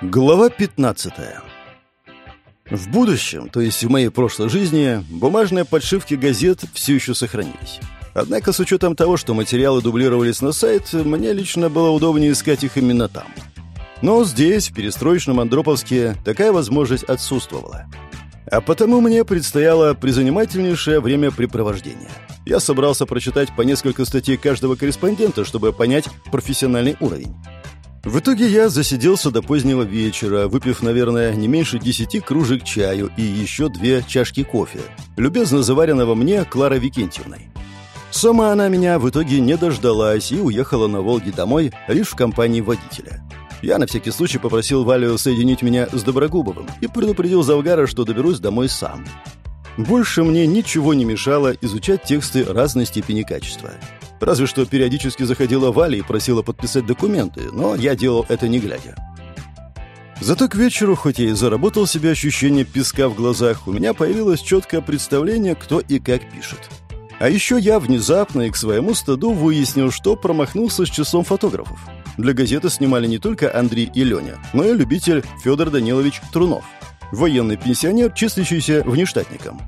Глава 15. В будущем, то есть в моей прошлой жизни, бумажные подшивки газет все еще сохранились. Однако, с учетом того, что материалы дублировались на сайт, мне лично было удобнее искать их именно там. Но здесь, в перестроечном Андроповске, такая возможность отсутствовала. А потому мне предстояло призанимательнейшее времяпрепровождение. Я собрался прочитать по несколько статей каждого корреспондента, чтобы понять профессиональный уровень. В итоге я засиделся до позднего вечера, выпив, наверное, не меньше десяти кружек чаю и еще две чашки кофе, любезно заваренного мне Кларой Викентьевной. Сама она меня в итоге не дождалась и уехала на Волге домой лишь в компании водителя. Я на всякий случай попросил Валю соединить меня с Доброгубовым и предупредил Завгара, что доберусь домой сам. Больше мне ничего не мешало изучать тексты разной степени качества. Разве что периодически заходила Валя и просила подписать документы, но я делал это не глядя. Зато к вечеру, хоть я и заработал себе ощущение песка в глазах, у меня появилось четкое представление, кто и как пишет. А еще я внезапно и к своему стыду выяснил, что промахнулся с часом фотографов. Для газеты снимали не только Андрей и Леня, но и любитель Федор Данилович Трунов, военный пенсионер, числящийся внештатником.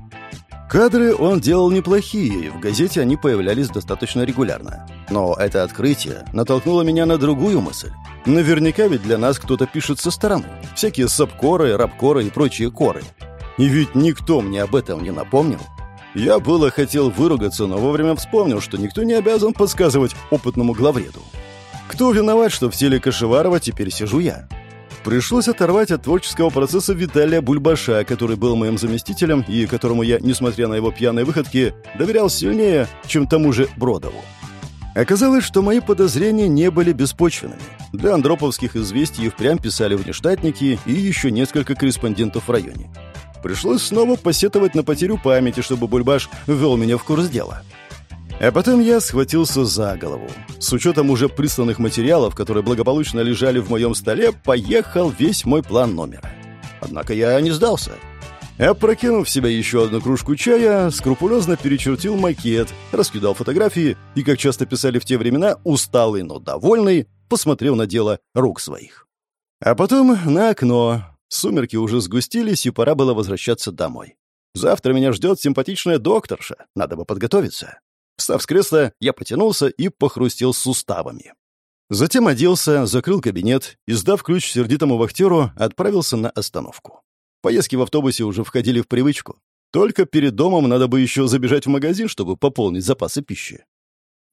Кадры он делал неплохие, и в газете они появлялись достаточно регулярно. Но это открытие натолкнуло меня на другую мысль. Наверняка ведь для нас кто-то пишет со стороны. Всякие сабкоры, рабкоры и прочие коры. И ведь никто мне об этом не напомнил. Я было хотел выругаться, но вовремя вспомнил, что никто не обязан подсказывать опытному главреду. Кто виноват, что в теле Кашеварова теперь сижу я? Пришлось оторвать от творческого процесса Виталия Бульбаша, который был моим заместителем и которому я, несмотря на его пьяные выходки, доверял сильнее, чем тому же Бродову. Оказалось, что мои подозрения не были беспочвенными. Для андроповских известий впрямь писали внештатники и еще несколько корреспондентов в районе. Пришлось снова посетовать на потерю памяти, чтобы Бульбаш ввел меня в курс дела. А потом я схватился за голову. С учетом уже присланных материалов, которые благополучно лежали в моем столе, поехал весь мой план номера. Однако я не сдался. Опрокинув в себя еще одну кружку чая, скрупулезно перечертил макет, раскидал фотографии и, как часто писали в те времена, усталый, но довольный, посмотрел на дело рук своих. А потом на окно. Сумерки уже сгустились, и пора было возвращаться домой. Завтра меня ждет симпатичная докторша, надо бы подготовиться. Встав с кресла, я потянулся и похрустел суставами. Затем оделся, закрыл кабинет и, сдав ключ сердитому вахтеру, отправился на остановку. Поездки в автобусе уже входили в привычку. Только перед домом надо бы еще забежать в магазин, чтобы пополнить запасы пищи.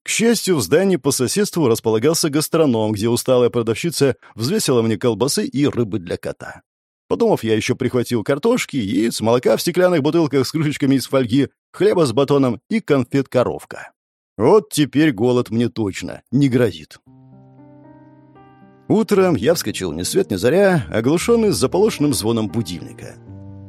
К счастью, в здании по соседству располагался гастроном, где усталая продавщица взвесила мне колбасы и рыбы для кота. Подумав, я еще прихватил картошки, яиц, молока в стеклянных бутылках с крышечками из фольги, хлеба с батоном и конфет-коровка. Вот теперь голод мне точно не грозит. Утром я вскочил ни свет ни заря, оглушенный заполошенным звоном будильника.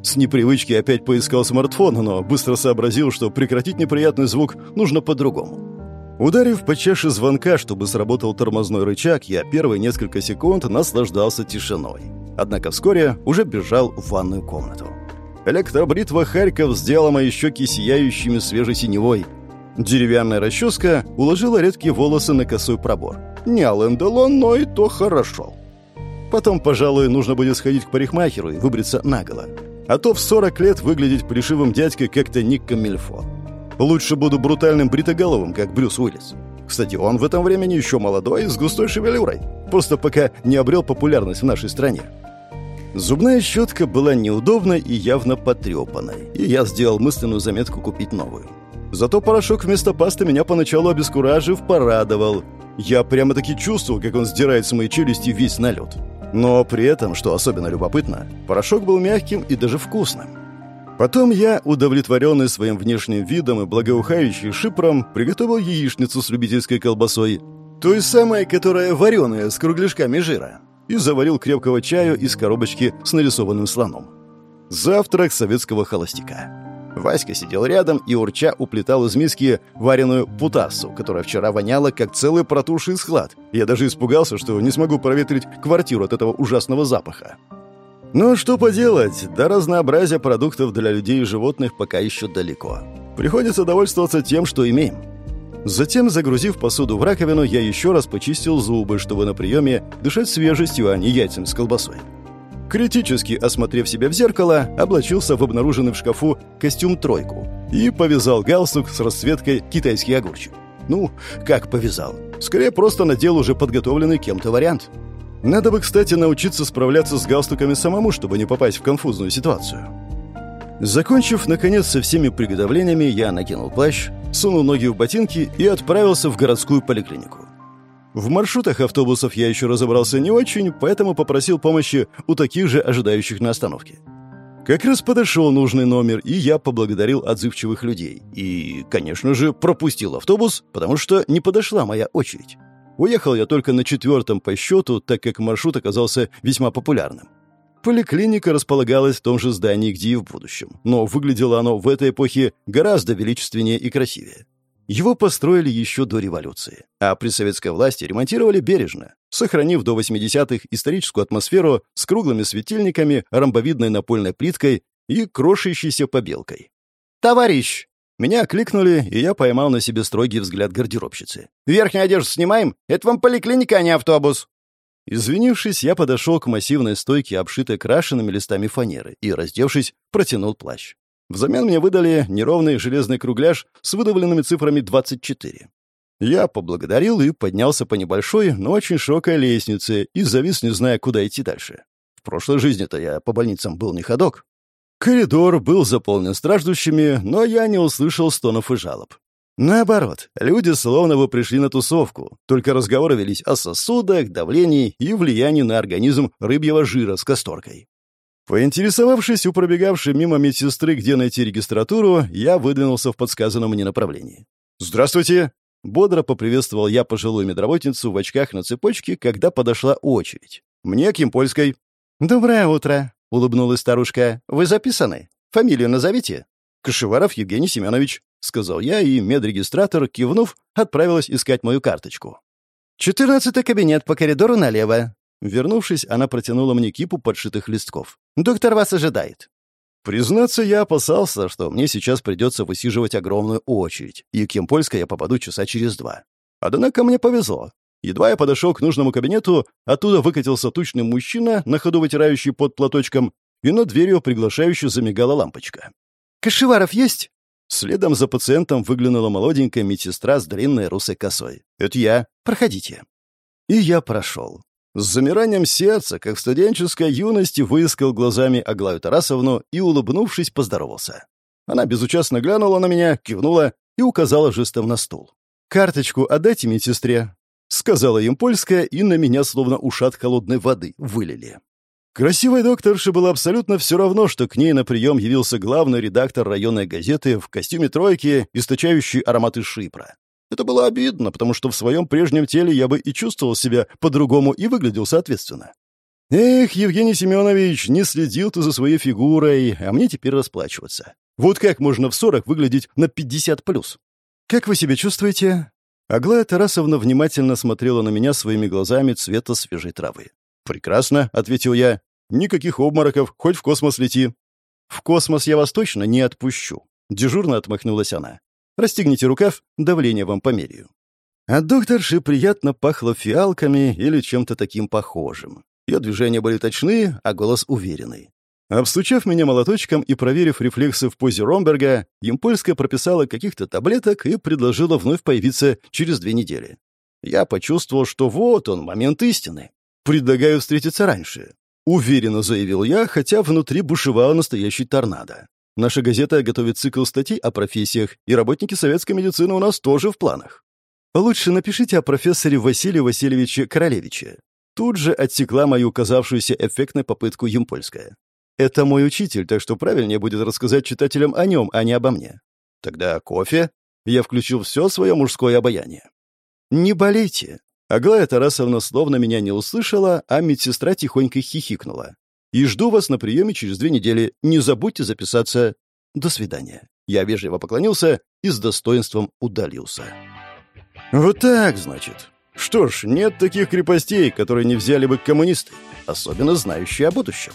С непривычки опять поискал смартфон, но быстро сообразил, что прекратить неприятный звук нужно по-другому. Ударив по чаше звонка, чтобы сработал тормозной рычаг, я первые несколько секунд наслаждался тишиной. Однако вскоре уже бежал в ванную комнату. Электробритва Харьков сделала мои щеки сияющими свежей синевой. Деревянная расческа уложила редкие волосы на косой пробор. Не Ален Делон, но и то хорошо. Потом, пожалуй, нужно будет сходить к парикмахеру и выбриться наголо. А то в 40 лет выглядеть плешивым дядькой как-то не камильфо. Лучше буду брутальным бритоголовым, как Брюс Уиллис. Кстати, он в этом времени еще молодой с густой шевелюрой. Просто пока не обрел популярность в нашей стране. Зубная щетка была неудобной и явно потрепанной, и я сделал мысленную заметку купить новую. Зато порошок вместо пасты меня поначалу обескуражив порадовал. Я прямо-таки чувствовал, как он сдирает с моей челюсти весь налет. Но при этом, что особенно любопытно, порошок был мягким и даже вкусным. Потом я, удовлетворенный своим внешним видом и благоухающий шипром, приготовил яичницу с любительской колбасой, той самой, которая вареная, с кругляшками жира, и заварил крепкого чаю из коробочки с нарисованным слоном. Завтрак советского холостяка. Васька сидел рядом и урча уплетал из миски вареную путассу, которая вчера воняла, как целый протушный склад. Я даже испугался, что не смогу проветрить квартиру от этого ужасного запаха. Но что поделать, до разнообразия продуктов для людей и животных пока еще далеко. Приходится довольствоваться тем, что имеем. Затем, загрузив посуду в раковину, я еще раз почистил зубы, чтобы на приеме дышать свежестью, а не яйцем с колбасой. Критически осмотрев себя в зеркало, облачился в обнаруженный в шкафу костюм-тройку и повязал галстук с расцветкой «китайский огурчик». Ну, как повязал? Скорее, просто надел уже подготовленный кем-то вариант. Надо бы, кстати, научиться справляться с галстуками самому, чтобы не попасть в конфузную ситуацию. Закончив, наконец, со всеми приготовлениями, я накинул плащ, сунул ноги в ботинки и отправился в городскую поликлинику. В маршрутах автобусов я еще разобрался не очень, поэтому попросил помощи у таких же ожидающих на остановке. Как раз подошел нужный номер, и я поблагодарил отзывчивых людей. И, конечно же, пропустил автобус, потому что не подошла моя очередь. Уехал я только на четвертом по счету, так как маршрут оказался весьма популярным. Поликлиника располагалась в том же здании, где и в будущем, но выглядело оно в этой эпохе гораздо величественнее и красивее. Его построили еще до революции, а при советской власти ремонтировали бережно, сохранив до 80-х историческую атмосферу с круглыми светильниками, ромбовидной напольной плиткой и крошащейся побелкой. «Товарищ!» Меня окликнули, и я поймал на себе строгий взгляд гардеробщицы. «Верхнюю одежду снимаем? Это вам поликлиника, а не автобус!» Извинившись, я подошел к массивной стойке, обшитой крашенными листами фанеры, и, раздевшись, протянул плащ. Взамен мне выдали неровный железный кругляш с выдавленными цифрами 24. Я поблагодарил и поднялся по небольшой, но очень широкой лестнице и завис, не зная, куда идти дальше. В прошлой жизни-то я по больницам был не ходок. Коридор был заполнен страждущими, но я не услышал стонов и жалоб. Наоборот, люди словно бы пришли на тусовку, только разговоры велись о сосудах, давлении и влиянии на организм рыбьего жира с касторкой. Поинтересовавшись у пробегавшей мимо медсестры, где найти регистратуру, я выдвинулся в подсказанном мне направлении. «Здравствуйте!» Бодро поприветствовал я пожилую медработницу в очках на цепочке, когда подошла очередь. «Мне к Емпольской». «Доброе утро», — улыбнулась старушка. «Вы записаны? Фамилию назовите?» «Кашеваров Евгений Семенович», — сказал я, и медрегистратор, кивнув, отправилась искать мою карточку. «Четырнадцатый кабинет по коридору налево». Вернувшись, она протянула мне кипу подшитых листков. «Доктор вас ожидает». Признаться, я опасался, что мне сейчас придется высиживать огромную очередь, и к Емпольской я попаду часа через два. Однако мне повезло. Едва я подошел к нужному кабинету, оттуда выкатился тучный мужчина, на ходу вытирающий под платочком, и над дверью приглашающе замигала лампочка. «Кашеваров есть?» Следом за пациентом выглянула молоденькая медсестра с длинной русой косой. «Это я. Проходите». И я прошел. С замиранием сердца, как в студенческой юности, выискал глазами Аглаю Тарасовну и, улыбнувшись, поздоровался. Она безучастно глянула на меня, кивнула и указала жестом на стул. «Карточку отдайте медсестре», — сказала им польская, и на меня словно ушат холодной воды вылили. Красивой докторше было абсолютно все равно, что к ней на прием явился главный редактор районной газеты в костюме тройки, источающий ароматы шипра. Это было обидно, потому что в своем прежнем теле я бы и чувствовал себя по-другому и выглядел соответственно. Эх, Евгений Семенович, не следил ты за своей фигурой, а мне теперь расплачиваться. Вот как можно в сорок выглядеть на пятьдесят плюс? Как вы себя чувствуете? Аглая Тарасовна внимательно смотрела на меня своими глазами цвета свежей травы. «Прекрасно», — ответил я. «Никаких обмороков, хоть в космос лети». «В космос я вас точно не отпущу», — дежурно отмахнулась она. Расстегните рукав, давление вам померяю». От докторши приятно пахло фиалками или чем-то таким похожим. Ее движения были точны, а голос уверенный. Обстучав меня молоточком и проверив рефлексы в позе Ромберга, Емпольская прописала каких-то таблеток и предложила вновь появиться через две недели. Я почувствовал, что вот он, момент истины. Предлагаю встретиться раньше. Уверенно заявил я, хотя внутри бушевал настоящий торнадо. Наша газета готовит цикл статей о профессиях, и работники советской медицины у нас тоже в планах. Лучше напишите о профессоре Василии Васильевиче Королевиче. Тут же отсекла мою казавшуюся эффектной попытку Юмпольская. Это мой учитель, так что правильнее будет рассказать читателям о нем, а не обо мне. Тогда кофе? Я включил все свое мужское обаяние. Не болейте. Аглая Тарасовна словно меня не услышала, а медсестра тихонько хихикнула. И жду вас на приеме через две недели. Не забудьте записаться. До свидания». Я вежливо поклонился и с достоинством удалился. «Вот так, значит. Что ж, нет таких крепостей, которые не взяли бы коммунисты, особенно знающие о будущем».